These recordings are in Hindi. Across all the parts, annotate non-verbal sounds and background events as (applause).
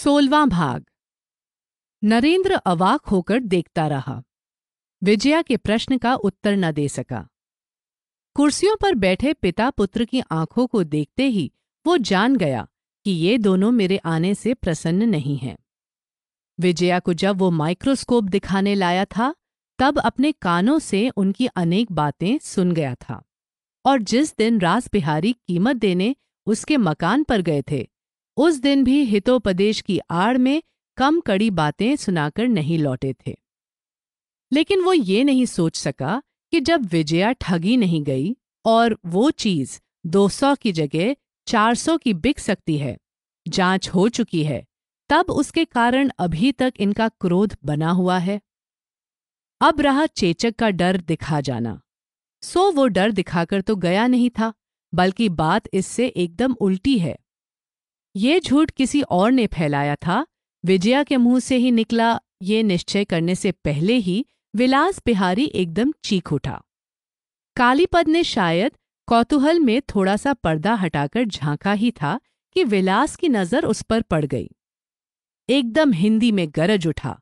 सोलवां भाग। नरेंद्र अवाक होकर देखता रहा। विजया के प्रश्न का उत्तर न दे सका। कुर्सियों पर बैठे पिता पुत्र की आँखों को देखते ही वो जान गया कि ये दोनों मेरे आने से प्रसन्न नहीं हैं। विजया को जब वो माइक्रोस्कोप दिखाने लाया था, तब अपने कानों से उनकी अनेक बातें सुन गया था और जिस दिन रास बिहारी कीमत देने उसके मकान पर गए थे उस दिन भी हितोपदेश की आड़ में कम कड़ी बातें सुनाकर नहीं लौटे थे। लेकिन वो ये नहीं सोच सका कि जब विजया ठगी नहीं गई और वो चीज़ 200 की जगह 400 की बिक सकती है, जाँच हो चुकी है, तब उसके कारण अभी तक इनका क्रोध बना हुआ है। अब रहा चेचक का डर दिखा जाना। सो वो डर दिखाकर तो गया नहीं था, बल्कि बात इससे एकदम उल्टी है। ये झूठ किसी और ने फैलाया था। विजया के मुँह से ही निकला ये निश्चय करने से पहले ही विलास बिहारी एकदम चीख उठा। कालीपद ने शायद कौतूहल में थोड़ा सा पर्दा हटाकर झांका ही था कि विलास की नज़र उस पर पड़ गई। एकदम हिंदी में गरज उठा।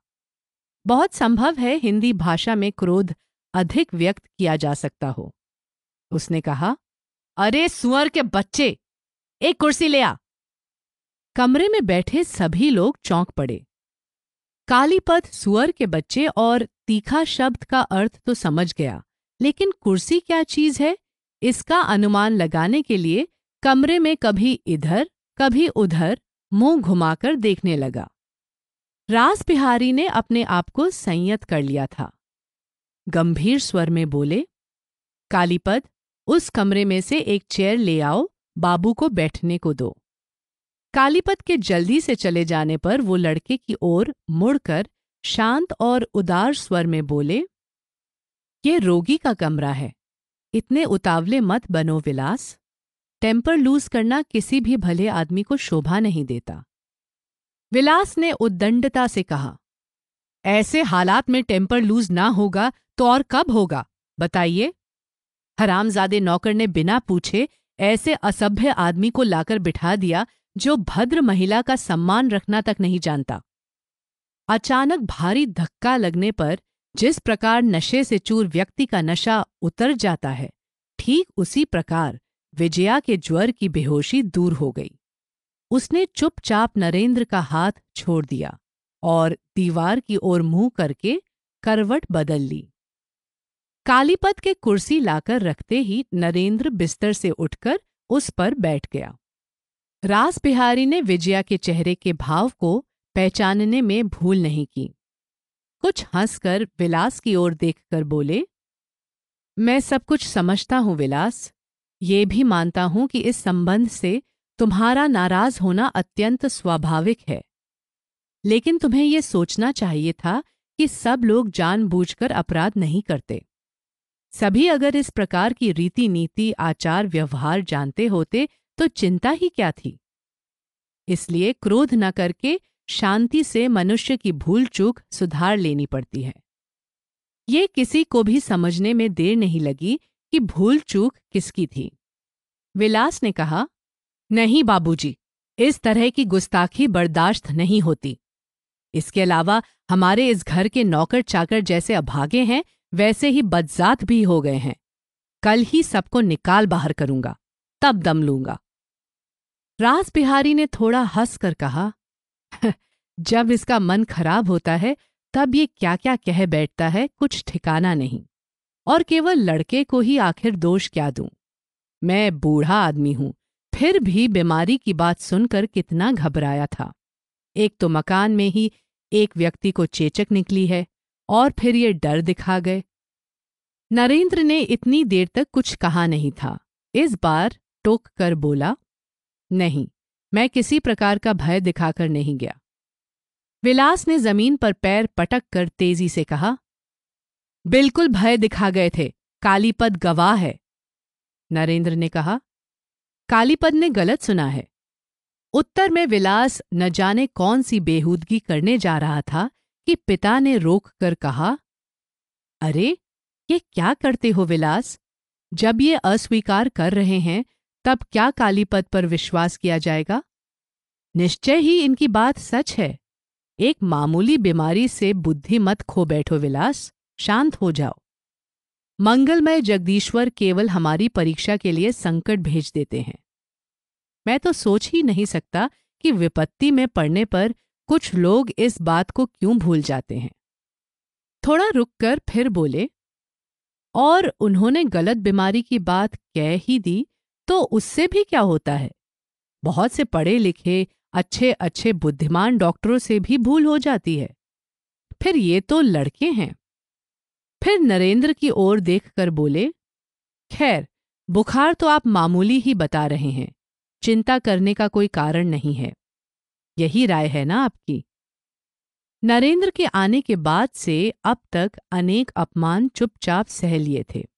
बहुत संभव है हिंदी भाषा में क्रोध अधिक व्यक्त किया जा सकता हो। उसने कहा, अरे, सुअर के बच्चे, एक कुर्सी ले आ। कमरे में बैठे सभी लोग चौंक पड़े। कालीपद सुअर के बच्चे और तीखा शब्द का अर्थ तो समझ गया, लेकिन कुर्सी क्या चीज़ है? इसका अनुमान लगाने के लिए कमरे में कभी इधर, कभी उधर मुँह घुमाकर देखने लगा। रास बिहारी ने अपने आप को संयत कर लिया था। गंभीर स्वर में बोले, कालीपद, उस कमरे में से एक चेयर ले आओ, बाबू को बैठने को दो। कालीपत के जल्दी से चले जाने पर वो लड़के की ओर मुड़कर शांत और उदार स्वर में बोले, ये रोगी का कमरा है। इतने उतावले मत बनो विलास। टेम्पर लूज करना किसी भी भले आदमी को शोभा नहीं देता। विलास ने उद्दंडता से कहा, ऐसे हालात में टेम्पर लूज ना होगा तो और कब होगा, बताइए? हरामजादे नौकर ने बिना पूछे ऐसे असभ्य आदमी को लाकर बिठा दिया जो भद्र महिला का सम्मान रखना तक नहीं जानता। अचानक भारी धक्का लगने पर जिस प्रकार नशे से चूर व्यक्ति का नशा उतर जाता है, ठीक उसी प्रकार विजया के ज्वर की बेहोशी दूर हो गई। उसने चुपचाप नरेंद्र का हाथ छोड़ दिया और दीवार की ओर मुँह करके करवट बदल ली। कालीपत के कुर्सी लाकर रखते ही नरेंद्र बिस्तर से उठकर उस पर बैठ गया। रास बिहारी ने विजया के चेहरे के भाव को पहचानने में भूल नहीं की। कुछ हंसकर विलास की ओर देखकर बोले, मैं सब कुछ समझता हूँ विलास। ये भी मानता हूँ कि इस संबंध से तुम्हारा नाराज़ होना अत्यंत स्वाभाविक है। लेकिन तुम्हें यह सोचना चाहिए था कि सब लोग जानबूझकर अपराध नहीं करते। सभी अगर इस प्रकार की रीति नीति आचार व्यवहार जानते होते तो चिंता ही क्या थी? इसलिए क्रोध न करके शांति से मनुष्य की भूल चूक सुधार लेनी पड़ती है। ये किसी को भी समझने में देर नहीं लगी कि भूल चूक किसकी थी। विलास ने कहा नहीं बाबूजी, इस तरह की गुस्ताखी बर्दाश्त नहीं होती। इसके अलावा हमारे इस घर के नौकर चाकर जैसे अभागे हैं वैसे ही बदजात भी हो गए हैं। कल ही सबको निकाल बाहर करूँगा तब दम लूँगा। रास बिहारी ने थोड़ा हंस कर कहा (laughs) जब इसका मन खराब होता है, तब ये क्या क्या कह बैठता है, कुछ ठिकाना नहीं। और केवल लड़के को ही आखिर दोष क्या दूँ? मैं बूढ़ा आदमी हूँ, फिर भी बीमारी की बात सुनकर कितना घबराया था। एक तो मकान में ही एक व्यक्ति को चेचक निकली है, और फिर ये डर दिखा गए। नरेंद्र ने इतनी देर तक कुछ कहा नहीं था। इस बार टोक कर बोला नहीं, मैं किसी प्रकार का भय दिखाकर नहीं गया। विलास ने ज़मीन पर पैर पटक कर तेज़ी से कहा, बिल्कुल भय दिखा गए थे, कालीपद गवाह है। नरेंद्र ने कहा, कालीपद ने गलत सुना है। उत्तर में विलास न जाने कौन सी बेहूदगी करने जा रहा था कि पिता ने रोक कर कहा, अरे, ये क्या करते हो विलास? जब ये अस्वीकार कर रहे हैं तब क्या कालीपद पर विश्वास किया जाएगा? निश्चय ही इनकी बात सच है। एक मामूली बीमारी से बुद्धि मत खो बैठो विलास, शांत हो जाओ। मंगलमय जगदीश्वर केवल हमारी परीक्षा के लिए संकट भेज देते हैं। मैं तो सोच ही नहीं सकता कि विपत्ति में पड़ने पर कुछ लोग इस बात को क्यों भूल जाते हैं। थोड़ा रुककर फिर बोले, और उन्होंने गलत बीमारी की बात कह ही दी तो उससे भी क्या होता है? बहुत से पढ़े लिखे अच्छे अच्छे बुद्धिमान डॉक्टरों से भी भूल हो जाती है। फिर ये तो लड़के हैं। फिर नरेंद्र की ओर देखकर बोले, खैर, बुखार तो आप मामूली ही बता रहे हैं। चिंता करने का कोई कारण नहीं है। यही राय है ना आपकी? नरेंद्र के आने के बाद से अब तक अनेक अपमान चुपचाप सह लिए थे।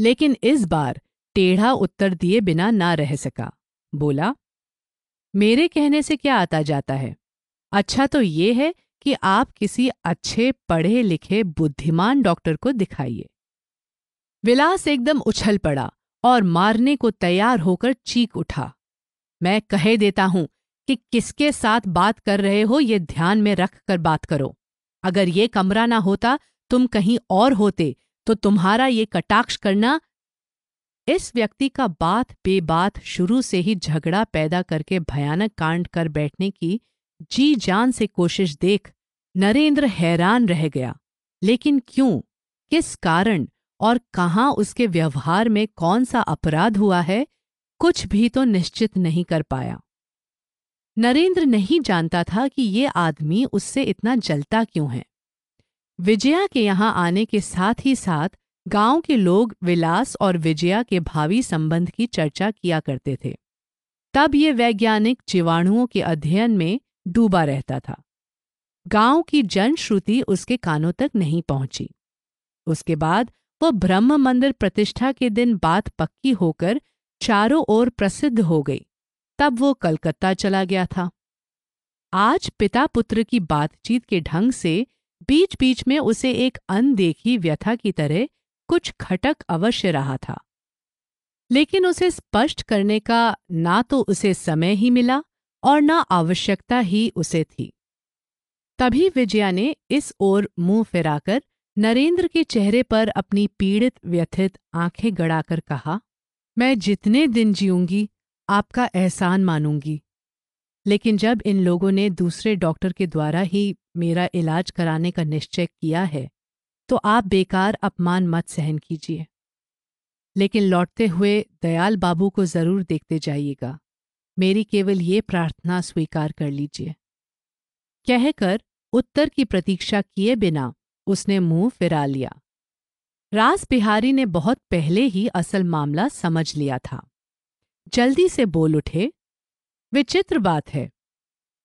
लेकिन इस बार टेढ़ा उत्तर दिए बिना ना रह सका। बोला, मेरे कहने से क्या आता जाता है? अच्छा तो ये है कि आप किसी अच्छे, पढ़े, लिखे, बुद्धिमान डॉक्टर को दिखाइए विलास एकदम उछल पड़ा और मारने को तैयार होकर चीख उठा। मैं कहे देता हूँ कि किसके साथ बात कर रहे हो ये ध्यान में रख कर बात करो। अगर ये कमरा ना होता, तुम कहीं और होते तो तुम्हारा ये कटाक्ष करना इस व्यक्ति का बात बेबात शुरू से ही झगड़ा पैदा करके भयानक कांड कर बैठने की जी जान से कोशिश देख नरेंद्र हैरान रह गया। लेकिन क्यों? किस कारण? और कहाँ उसके व्यवहार में कौन सा अपराध हुआ है? कुछ भी तो निश्चित नहीं कर पाया। नरेंद्र नहीं जानता था कि ये आदमी उससे इतना जलता क्यों है। विजया के यहाँ आने के साथ ही साथ गाँव के लोग विलास और विजया के भावी संबंध की चर्चा किया करते थे। तब ये वैज्ञानिक जीवाणुओं के अध्ययन में डूबा रहता था। गाँव की जनश्रुति उसके कानों तक नहीं पहुँची। उसके बाद वो ब्रह्म मंदिर प्रतिष्ठा के दिन बात पक्की होकर चारों ओर प्रसिद्ध हो गई। तब वो कलकत्ता चला गया था। आज पिता पुत्र की बातचीत के ढंग से बीच बीच में उसे एक अनदेखी व्यथा की तरह कुछ खटक अवश्य रहा था। लेकिन उसे स्पष्ट करने का ना तो उसे समय ही मिला और ना आवश्यकता ही उसे थी। तभी विजया ने इस ओर मुँह फिराकर नरेंद्र के चेहरे पर अपनी पीड़ित, व्यथित आँखें गड़ाकर कहा, मैं जितने दिन जीऊँगी, आपका एहसान मानूँगी। लेकिन जब इन लोगों ने दूसरे डॉक्टर के द्वारा ही मेरा इलाज कराने का निश्चय किया है तो आप बेकार अपमान मत सहन कीजिए। लेकिन लौटते हुए दयाल बाबू को ज़रूर देखते जाइएगा। मेरी केवल ये प्रार्थना स्वीकार कर लीजिए। कहकर उत्तर की प्रतीक्षा किए बिना उसने मुँह फिरा लिया। रास बिहारी ने बहुत पहले ही असल मामला समझ लिया था। जल्दी से बोल उठे, विचित्र बात है।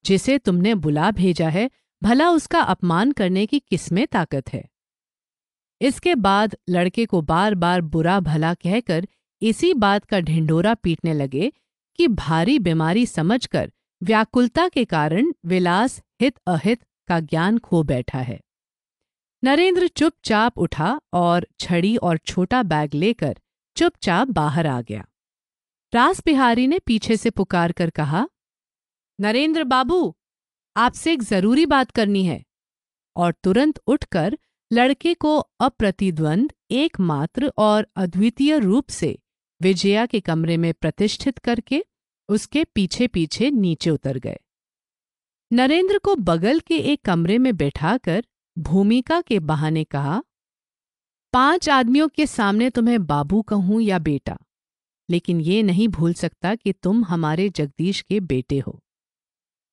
जिसे तुमने बुला भेजा है, भला उसका अपमान करने की किसमें ताकत है? इसके बाद लड़के को बार बार बुरा भला कहकर इसी बात का ढिंडोरा पीटने लगे कि भारी बीमारी समझकर व्याकुलता के कारण विलास हित अहित का ज्ञान खो बैठा है। नरेंद्र चुपचाप उठा और छड़ी और छोटा बैग लेकर चुपचाप बाहर आ गया। रास बिहारी ने पीछे से पुकार कर कहा, नरेंद्र बाबू, आपसे एक ज़रूरी बात करनी है। और तुरंत उठकर लड़के को अप्रतिद्वंद, एकमात्र और अद्वितीय रूप से विजया के कमरे में प्रतिष्ठित करके उसके पीछे पीछे नीचे उतर गए। नरेंद्र को बगल के एक कमरे में बैठाकर भूमिका के बहाने कहा, पाँच आदमियों के सामने तुम्हें बाबू कहूँ या बेटा, लेकिन ये नहीं भूल सकता कि तुम हमारे जगदीश के बेटे हो।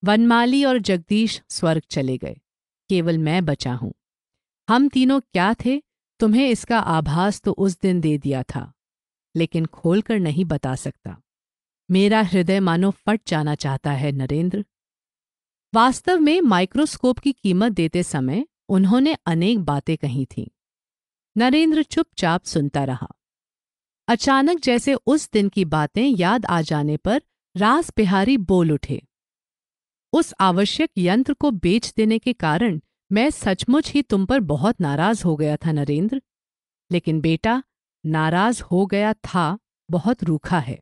वनमाली और जगदीश स्वर्ग चले गए, केवल मैं बचा हूँ। हम तीनों क्या थे? तुम्हें इसका आभास तो उस दिन दे दिया था, लेकिन खोलकर नहीं बता सकता। मेरा हृदय मानो फट जाना चाहता है, नरेंद्र। वास्तव में माइक्रोस्कोप की कीमत देते समय उन्होंने अनेक बातें कही थीं। नरेंद्र चुपचाप सुनता रहा। अचानक जैसे उस दिन की बातें याद आ जाने पर रास बिहारी बोल उठे। उस आवश्यक यंत्र को बेच देने के कारण मैं सचमुच ही तुम पर बहुत नाराज़ हो गया था, नरेंद्र। लेकिन बेटा, नाराज़ हो गया था, बहुत रूखा है।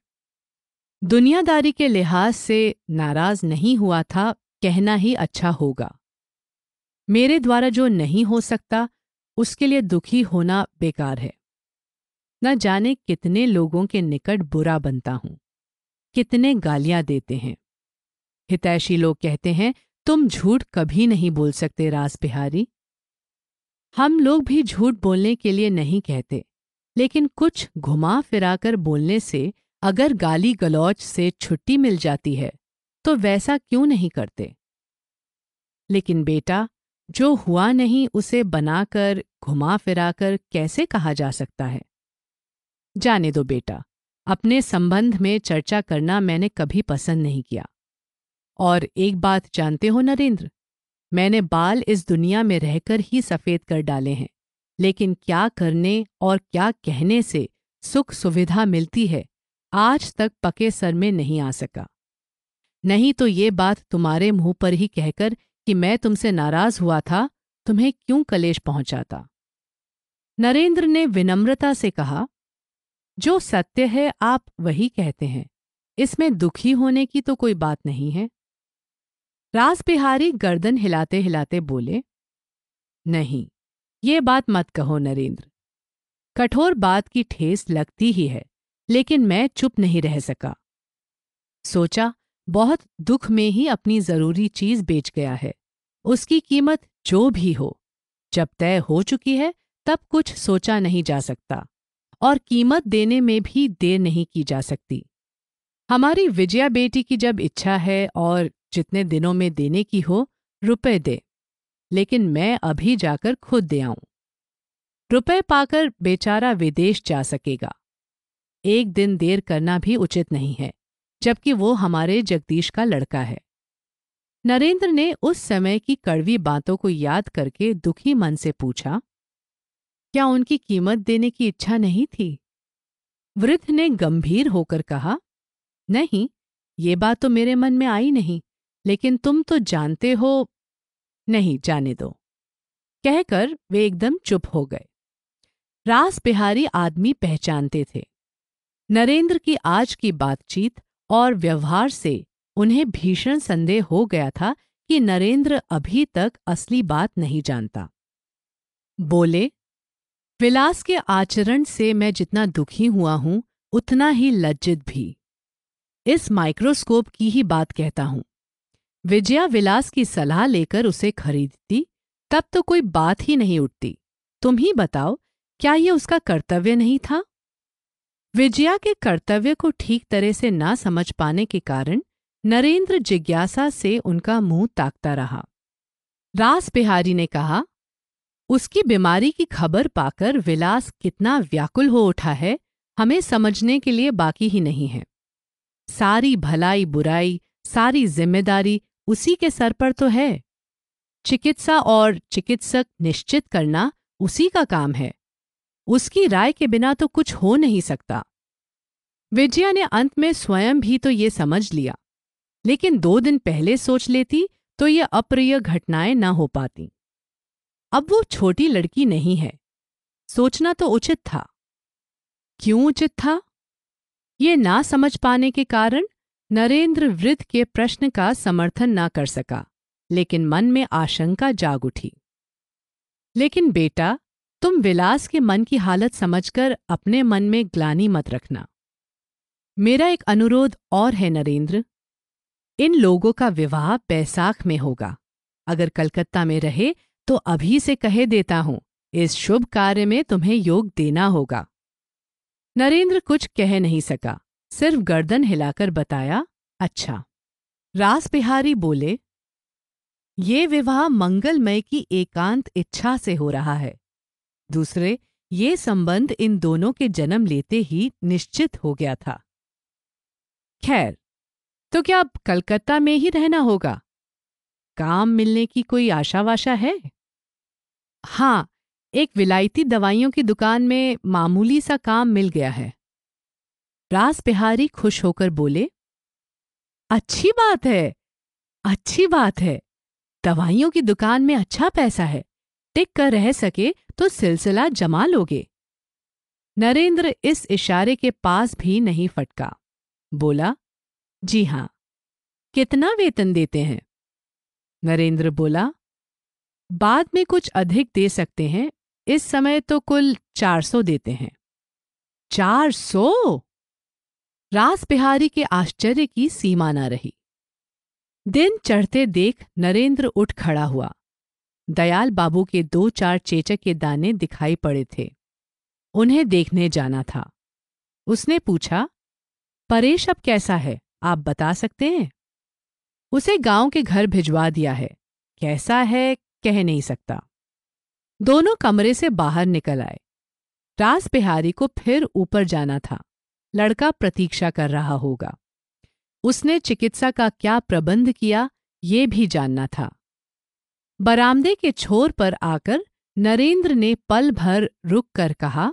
दुनियादारी के लिहाज से नाराज़ नहीं हुआ था, कहना ही अच्छा होगा। मेरे द्वारा जो नहीं हो सकता, उसके लिए दुखी होना बेकार है। न जाने कितने लोगों के निकट बुरा बनता हूँ, कितने गालियाँ देते हैं। हितैषी लोग कहते हैं तुम झूठ कभी नहीं बोल सकते, रास बिहारी। हम लोग भी झूठ बोलने के लिए नहीं कहते, लेकिन कुछ घुमा फिराकर बोलने से अगर गाली गलौच से छुट्टी मिल जाती है तो वैसा क्यों नहीं करते? लेकिन बेटा, जो हुआ नहीं उसे बनाकर, घुमा फिराकर कैसे कहा जा सकता है? जाने दो बेटा, अपने संबंध में चर्चा करना मैंने कभी पसंद नहीं किया। और एक बात जानते हो नरेंद्र, मैंने बाल इस दुनिया में रहकर ही सफ़ेद कर डाले हैं, लेकिन क्या करने और क्या कहने से सुख सुविधा मिलती है, आज तक पके सर में नहीं आ सका। नहीं तो ये बात तुम्हारे मुँह पर ही कहकर कि मैं तुमसे नाराज़ हुआ था, तुम्हें क्यों कलेश पहुंचाता? नरेंद्र ने विनम्रता से कहा, जो सत्य है, आप वही कहते हैं, इसमें दुखी होने की तो कोई बात नहीं है। रास बिहारी गर्दन हिलाते हिलाते बोले, नहीं, ये बात मत कहो नरेंद्र। कठोर बात की ठेस लगती ही है, लेकिन मैं चुप नहीं रह सका। सोचा, बहुत दुख में ही अपनी ज़रूरी चीज़ बेच गया है, उसकी कीमत जो भी हो, जब तय हो चुकी है, तब कुछ सोचा नहीं जा सकता, और कीमत देने में भी देर नहीं की जा सकती। हमारी विजया बेटी की जब इच्छा है और जितने दिनों में देने की हो, रुपए दे। लेकिन मैं अभी जाकर खुद दे आऊँ। रुपए पाकर बेचारा विदेश जा सकेगा। एक दिन देर करना भी उचित नहीं है, जबकि वो हमारे जगदीश का लड़का है। नरेंद्र ने उस समय की कड़वी बातों को याद करके दुखी मन से पूछा, क्या उनकी कीमत देने की इच्छा नहीं थी? वृद्ध ने गंभीर होकर कहा, नहीं, ये बात तो मेरे मन में आई नहीं। लेकिन तुम तो जानते हो, नहीं जाने दो। कहकर वे एकदम चुप हो गए। रास बिहारी आदमी पहचानते थे। नरेंद्र की आज की बातचीत और व्यवहार से उन्हें भीषण संदेह हो गया था कि नरेंद्र अभी तक असली बात नहीं जानता। बोले, विलास के आचरण से मैं जितना दुखी हुआ हूँ, उतना ही लज्जित भी। इस माइक्रोस्कोप की ही बात कहता हूँ। विजया विलास की सलाह लेकर उसे खरीदती, तब तो कोई बात ही नहीं उठती। तुम ही बताओ, क्या ये उसका कर्तव्य नहीं था? विजया के कर्तव्य को ठीक तरह से ना समझ पाने के कारण नरेंद्र जिज्ञासा से उनका मुँह ताकता रहा। रास बिहारी ने कहा, उसकी बीमारी की खबर पाकर विलास कितना व्याकुल हो उठा है, हमें समझने के लिए बाकी ही नहीं है। सारी भलाई बुराई, सारी ज़िम्मेदारी उसी के सर पर तो है। चिकित्सा और चिकित्सक निश्चित करना उसी का काम है। उसकी राय के बिना तो कुछ हो नहीं सकता। विजया ने अंत में स्वयं भी तो ये समझ लिया, लेकिन दो दिन पहले सोच लेती तो ये अप्रिय घटनाएँ न हो पाती। अब वो छोटी लड़की नहीं है। सोचना तो उचित था। क्यों उचित था? ये ना समझ पाने के कारण नरेंद्र वृद्ध के प्रश्न का समर्थन ना कर सका, लेकिन मन में आशंका जाग उठी। लेकिन बेटा, तुम विलास के मन की हालत समझकर अपने मन में ग्लानी मत रखना। मेरा एक अनुरोध और है नरेंद्र, इन लोगों का विवाह बैसाख में होगा। अगर कलकत्ता में रहे तो अभी से कहे देता हूँ, इस शुभ कार्य में तुम्हें योग देना होगा। नरेंद्र कुछ कह नहीं सका। सिर्फ़ गर्दन हिलाकर बताया अच्छा। रास बिहारी बोले, ये विवाह मंगलमय की एकांत इच्छा से हो रहा है। दूसरे, ये संबंध इन दोनों के जन्म लेते ही निश्चित हो गया था। खैर तो क्या अब कलकत्ता में ही रहना होगा? काम मिलने की कोई आशा वाशा है? हाँ एक विलायती दवाइयों की दुकान में मामूली सा काम मिल गया है। रास बिहारी खुश होकर बोले, अच्छी बात है, अच्छी बात है। दवाइयों की दुकान में अच्छा पैसा है, टिक कर रह सके तो सिलसिला जमा लोगे नरेंद्र इस इशारे के पास भी नहीं फटका। बोला, जी हाँ कितना वेतन देते हैं नरेंद्र बोला, बाद में कुछ अधिक दे सकते हैं, इस समय तो कुल चार सौ देते हैं। चार सौ? रास बिहारी के आश्चर्य की सीमा न रही। दिन चढ़ते देख नरेंद्र उठ खड़ा हुआ। दयाल बाबू के दो चार चेचक के दाने दिखाई पड़े थे। उन्हें देखने जाना था। उसने पूछा, परेश अब कैसा है? आप बता सकते हैं? उसे गाँव के घर भिजवा दिया है। कैसा है, कह नहीं सकता। दोनों कमरे से बाहर निकल आए। रास बिहारी को फिर ऊपर जाना था। लड़का प्रतीक्षा कर रहा होगा। उसने चिकित्सा का क्या प्रबंध किया, ये भी जानना था। बरामदे के छोर पर आकर नरेंद्र ने पल भर रुक कर कहा,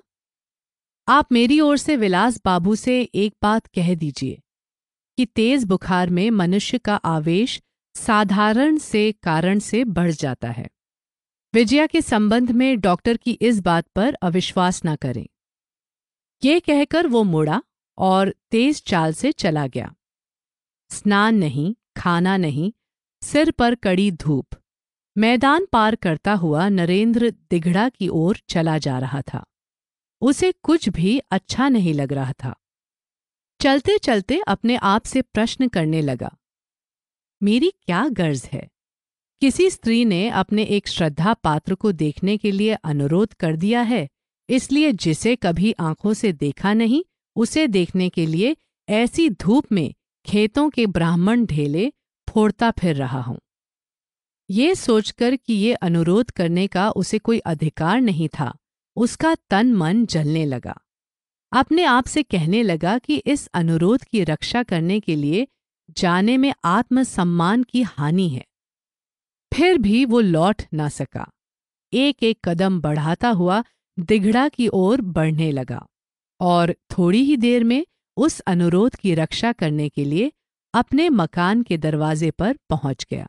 आप मेरी ओर से विलास बाबू से एक बात कह दीजिए, कि तेज बुखार में मनुष्य का आवेश साधारण से कारण से बढ़ जाता है। विजया के संबंध में डॉक्टर की इस बात पर अविश्वास न करें। ये कहकर वो मुड़ा और तेज चाल से चला गया। स्नान नहीं, खाना नहीं, सिर पर कड़ी धूप। मैदान पार करता हुआ नरेंद्र दिघड़ा की ओर चला जा रहा था। उसे कुछ भी अच्छा नहीं लग रहा था। चलते चलते अपने आप से प्रश्न करने लगा, मेरी क्या गर्ज है? किसी स्त्री ने अपने एक श्रद्धा पात्र को देखने के लिए अनुरोध कर दिया है, इसलिए जिसे कभी आँखों से देखा नहीं उसे देखने के लिए ऐसी धूप में खेतों के ब्राह्मण ढेले फोड़ता फिर रहा हूँ। ये सोचकर कि ये अनुरोध करने का उसे कोई अधिकार नहीं था, उसका तन मन जलने लगा। अपने आप से कहने लगा कि इस अनुरोध की रक्षा करने के लिए जाने में आत्मसम्मान की हानि है। फिर भी वो लौट ना सका। एक एक कदम बढ़ाता हुआ दिघड़ा की ओर बढ़ने लगा। और थोड़ी ही देर में उस अनुरोध की रक्षा करने के लिए अपने मकान के दरवाजे पर पहुँच गया।